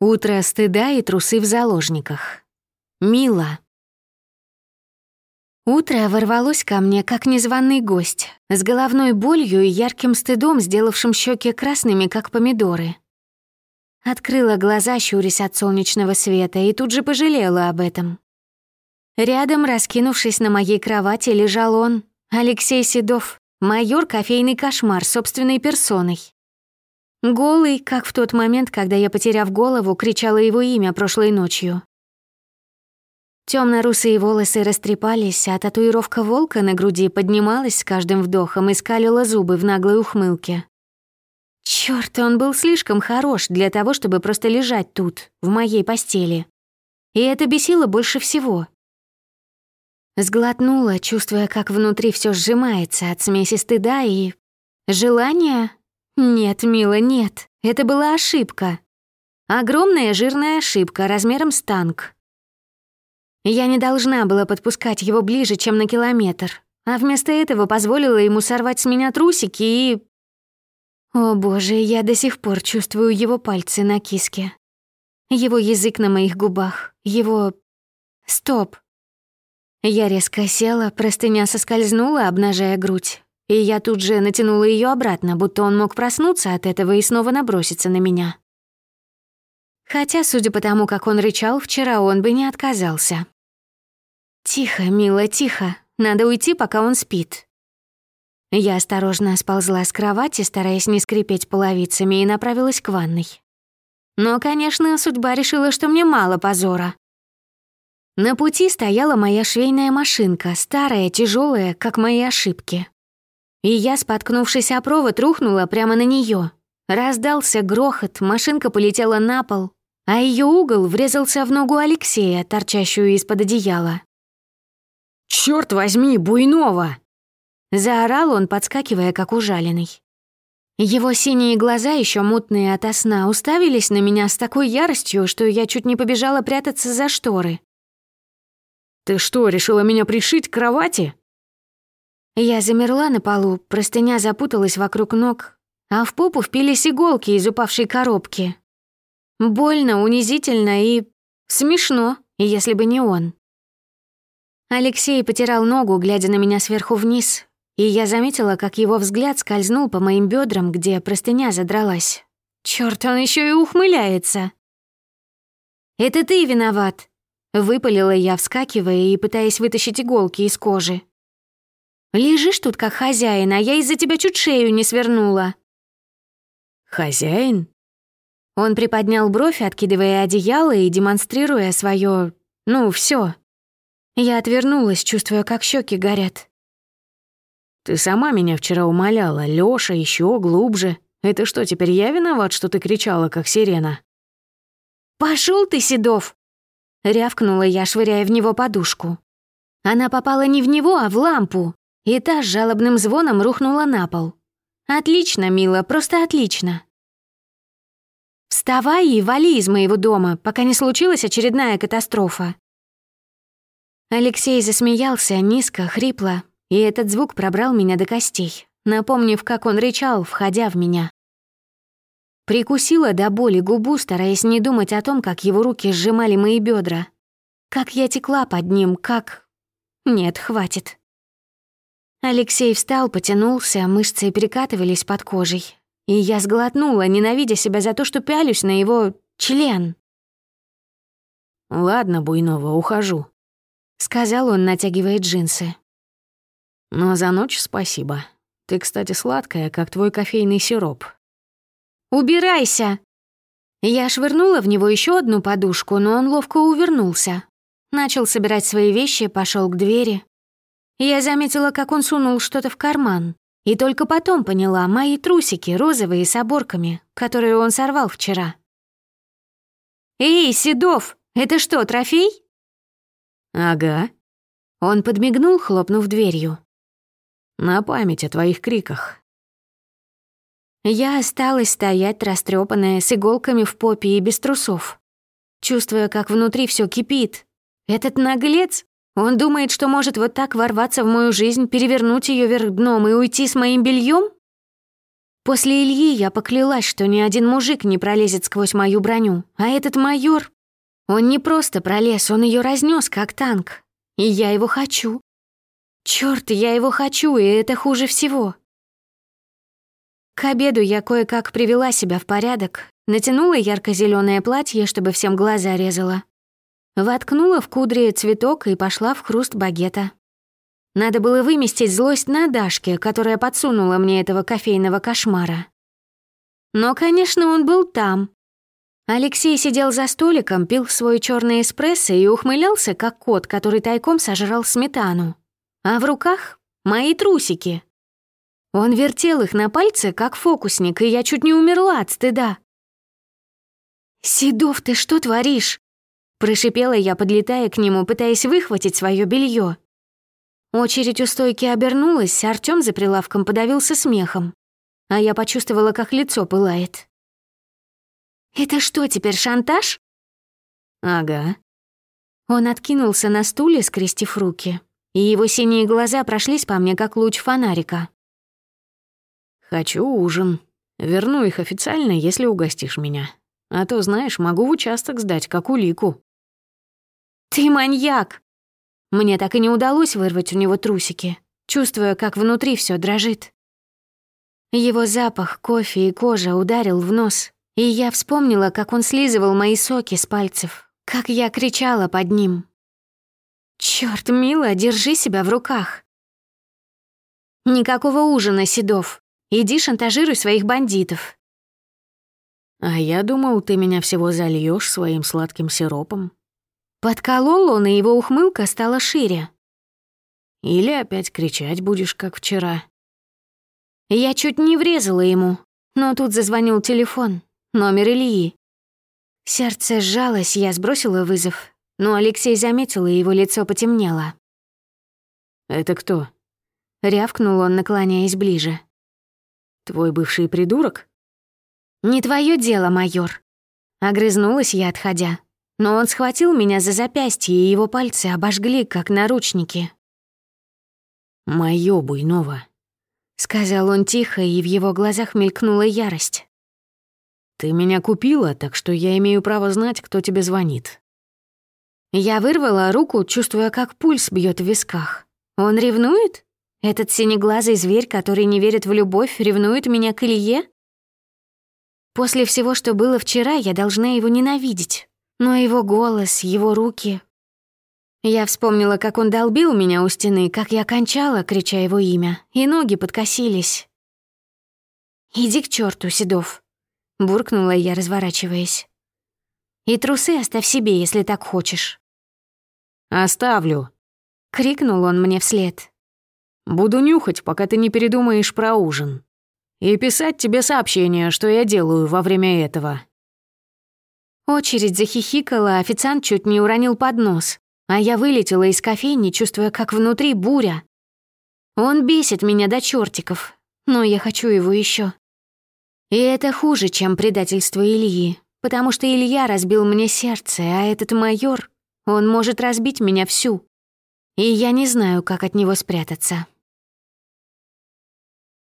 Утро стыда и трусы в заложниках. Мила. Утро ворвалось ко мне, как незваный гость, с головной болью и ярким стыдом, сделавшим щеки красными, как помидоры. Открыла глаза, щурясь от солнечного света, и тут же пожалела об этом. Рядом, раскинувшись на моей кровати, лежал он, Алексей Седов, майор кофейный кошмар собственной персоной. Голый, как в тот момент, когда я, потеряв голову, кричала его имя прошлой ночью. Темно-русые волосы растрепались, а татуировка волка на груди поднималась с каждым вдохом и скалила зубы в наглой ухмылке. Чёрт, он был слишком хорош для того, чтобы просто лежать тут, в моей постели. И это бесило больше всего. Сглотнула, чувствуя, как внутри все сжимается от смеси стыда и... желания нет, мила, нет. Это была ошибка. Огромная жирная ошибка размером с танк. Я не должна была подпускать его ближе, чем на километр, а вместо этого позволила ему сорвать с меня трусики и... О боже, я до сих пор чувствую его пальцы на киске. Его язык на моих губах, его... Стоп. Я резко села, простыня соскользнула, обнажая грудь. И я тут же натянула ее обратно, будто он мог проснуться от этого и снова наброситься на меня. Хотя, судя по тому, как он рычал, вчера он бы не отказался. «Тихо, мила, тихо. Надо уйти, пока он спит». Я осторожно сползла с кровати, стараясь не скрипеть половицами, и направилась к ванной. Но, конечно, судьба решила, что мне мало позора. На пути стояла моя швейная машинка, старая, тяжелая, как мои ошибки. И я, споткнувшись о провод, рухнула прямо на нее. Раздался грохот, машинка полетела на пол, а ее угол врезался в ногу Алексея, торчащую из-под одеяла. «Чёрт возьми, Буйнова!» Заорал он, подскакивая, как ужаленный. Его синие глаза, еще мутные ото сна, уставились на меня с такой яростью, что я чуть не побежала прятаться за шторы. «Ты что, решила меня пришить к кровати?» Я замерла на полу, простыня запуталась вокруг ног, а в попу впились иголки из упавшей коробки. Больно, унизительно и смешно, если бы не он. Алексей потирал ногу, глядя на меня сверху вниз, и я заметила, как его взгляд скользнул по моим бедрам, где простыня задралась. Черт, он еще и ухмыляется. «Это ты виноват», — выпалила я, вскакивая и пытаясь вытащить иголки из кожи. Лежишь тут как хозяин, а я из-за тебя чуть шею не свернула». «Хозяин?» Он приподнял бровь, откидывая одеяло и демонстрируя свое, ну, все. Я отвернулась, чувствуя, как щеки горят. «Ты сама меня вчера умоляла, Лёша, еще глубже. Это что, теперь я виноват, что ты кричала, как сирена?» Пошел ты, Седов!» — рявкнула я, швыряя в него подушку. Она попала не в него, а в лампу и та с жалобным звоном рухнула на пол. «Отлично, мила, просто отлично!» «Вставай и вали из моего дома, пока не случилась очередная катастрофа!» Алексей засмеялся низко, хрипло, и этот звук пробрал меня до костей, напомнив, как он рычал, входя в меня. Прикусила до боли губу, стараясь не думать о том, как его руки сжимали мои бедра, как я текла под ним, как... Нет, хватит. Алексей встал, потянулся, мышцы перекатывались под кожей. И я сглотнула, ненавидя себя за то, что пялюсь на его член. «Ладно, Буйнова, ухожу», — сказал он, натягивая джинсы. «Но за ночь спасибо. Ты, кстати, сладкая, как твой кофейный сироп». «Убирайся!» Я швырнула в него еще одну подушку, но он ловко увернулся. Начал собирать свои вещи, пошел к двери. Я заметила, как он сунул что-то в карман, и только потом поняла мои трусики розовые с оборками, которые он сорвал вчера. «Эй, Седов, это что, трофей?» «Ага». Он подмигнул, хлопнув дверью. «На память о твоих криках». Я осталась стоять растрепанная, с иголками в попе и без трусов, чувствуя, как внутри все кипит. Этот наглец он думает, что может вот так ворваться в мою жизнь, перевернуть ее вверх дном и уйти с моим бельем? После Ильи я поклялась, что ни один мужик не пролезет сквозь мою броню, а этот майор... Он не просто пролез, он ее разнес как танк. И я его хочу. Черт, я его хочу, и это хуже всего. К обеду я кое-как привела себя в порядок, натянула ярко зеленое платье, чтобы всем глаза резала. Воткнула в кудри цветок и пошла в хруст багета. Надо было выместить злость на Дашке, которая подсунула мне этого кофейного кошмара. Но, конечно, он был там. Алексей сидел за столиком, пил свой черный эспрессо и ухмылялся, как кот, который тайком сожрал сметану. А в руках — мои трусики. Он вертел их на пальце, как фокусник, и я чуть не умерла от стыда. «Седов, ты что творишь?» Прошипела я, подлетая к нему, пытаясь выхватить свое белье. Очередь у стойки обернулась, Артём за прилавком подавился смехом. А я почувствовала, как лицо пылает. «Это что, теперь шантаж?» «Ага». Он откинулся на стуле, скрестив руки, и его синие глаза прошлись по мне, как луч фонарика. «Хочу ужин. Верну их официально, если угостишь меня. А то, знаешь, могу в участок сдать, как улику». «Ты маньяк!» Мне так и не удалось вырвать у него трусики, чувствуя, как внутри все дрожит. Его запах, кофе и кожа ударил в нос, и я вспомнила, как он слизывал мои соки с пальцев, как я кричала под ним. «Чёрт, мила, держи себя в руках!» «Никакого ужина, Седов. Иди шантажируй своих бандитов». «А я думал, ты меня всего зальешь своим сладким сиропом», Подколол он, и его ухмылка стала шире. Или опять кричать будешь, как вчера. Я чуть не врезала ему, но тут зазвонил телефон, номер Ильи. Сердце сжалось, я сбросила вызов, но Алексей заметил, и его лицо потемнело. «Это кто?» — рявкнул он, наклоняясь ближе. «Твой бывший придурок?» «Не твое дело, майор». Огрызнулась я, отходя но он схватил меня за запястье, и его пальцы обожгли, как наручники. «Моё Буйнова», — сказал он тихо, и в его глазах мелькнула ярость. «Ты меня купила, так что я имею право знать, кто тебе звонит». Я вырвала руку, чувствуя, как пульс бьет в висках. Он ревнует? Этот синеглазый зверь, который не верит в любовь, ревнует меня к Илье? После всего, что было вчера, я должна его ненавидеть. Но его голос, его руки... Я вспомнила, как он долбил меня у стены, как я кончала, крича его имя, и ноги подкосились. «Иди к черту, Седов», — буркнула я, разворачиваясь. «И трусы оставь себе, если так хочешь». «Оставлю», — крикнул он мне вслед. «Буду нюхать, пока ты не передумаешь про ужин. И писать тебе сообщение, что я делаю во время этого». Очередь захихикала, официант чуть не уронил поднос, а я вылетела из кофейни, чувствуя, как внутри буря. Он бесит меня до чертиков, но я хочу его еще. И это хуже, чем предательство Ильи, потому что Илья разбил мне сердце, а этот майор, он может разбить меня всю. И я не знаю, как от него спрятаться.